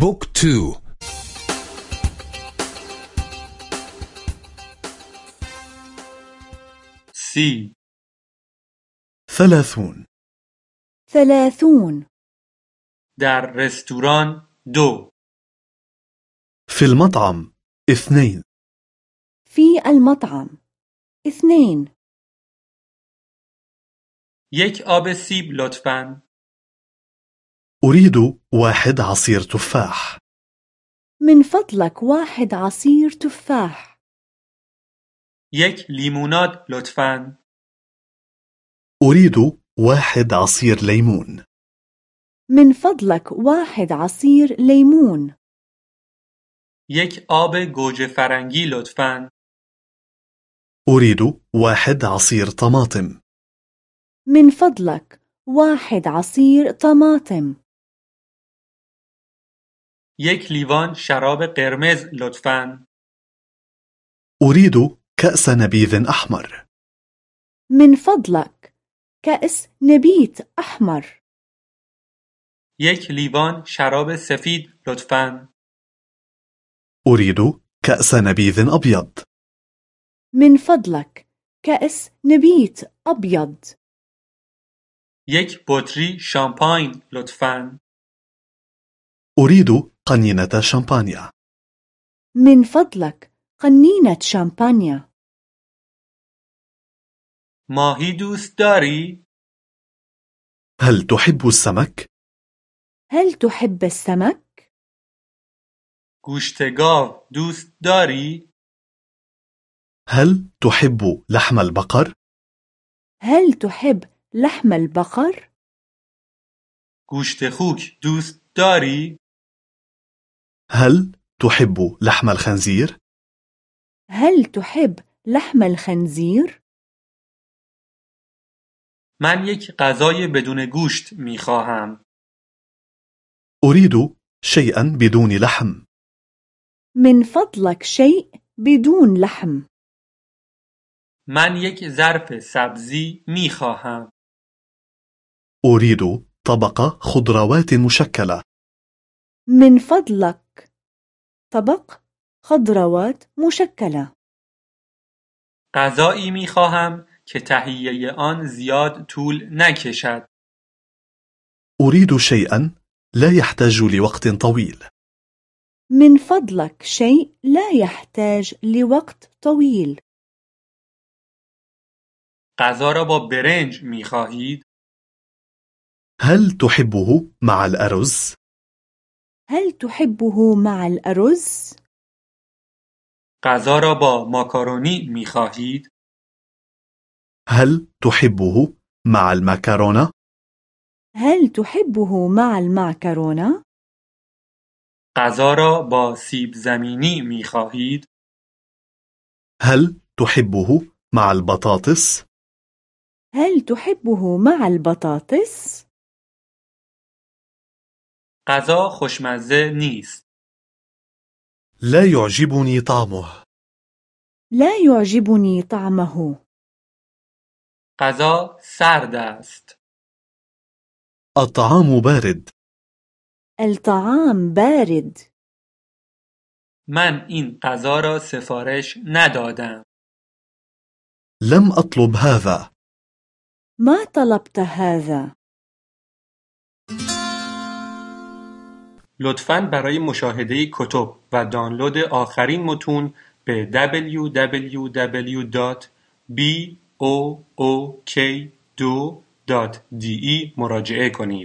Book two. سی. ثلاثون. ثلاثون. در رستوران دو. في المطعم اثنين. في المطعم اثنين. یک آب سیب لطفاً. أريد واحد عصير تفاح. من فضلك واحد عصير تفاح. یک لیموناد لطفاً. أريد واحد عصير ليمون. من فضلك واحد عصير ليمون. یک آب گوجه فرنگی لطفاً. أريد واحد عصير طماطم. من فضلك واحد عصير طماطم. یک لیوان شراب قرمز لطفاً. أريد كأس نبيذ أحمر من فضلك كأس نبيت أحمر یک لیوان شراب سفید لطفاً. أريد كأس نبيذ أبيض من فضلك كأس نبيت أبيض یک بطری شامپاین لطفاً. أريد قنينة شامبانيا من فضلك قنينة شامبانيا ماهی دوست داری؟ هل تحب السمك؟ هل تحب السمك؟ گوشت گاو دوست داری؟ هل تحب لحم البقر؟ هل تحب لحم البقر؟ گوشت خوک دوست داری؟ هل تحب لحم الخنزير؟ هل تحب لحم الخنزير؟ من یک غذای بدون گوشت می خواهم. أريد شيئا بدون لحم من فضلك شيء بدون لحم من یک ظرف سبزی می خواهم. أريد طبق خضروات مشكلة من فضلك طبق خضروات مشكلة غذایی می خواهم که تهیه آن زیاد طول نکشد. أريد شيئا لا يحتاج لوقت طويل من فضلك شيء لا يحتاج لوقت طويل غذا را با برنج می خواهید؟ هل تحبه مع الأرز؟ هل تحبه مع الأرز؟ غذا را با ماکارونی می خواهید؟ هل تحبه مع المكرونة؟ هل تحبه مع المعكرونة؟ غذا را با سیب زمینی می خواهید؟ هل تحبه مع البطاطس؟ هل تحبه مع البطاطس؟ غذا خوشمزه نیست. لا يعجبني طعمه لا يعجبني طعمه غذا سرد است. الطعام بارد الطعام بارد من این غذا را سفارش ندادم. لم أطلب هذا ما طلبت هذا لطفاً برای مشاهده کتب و دانلود آخرین متون به www.book2.de مراجعه کنید.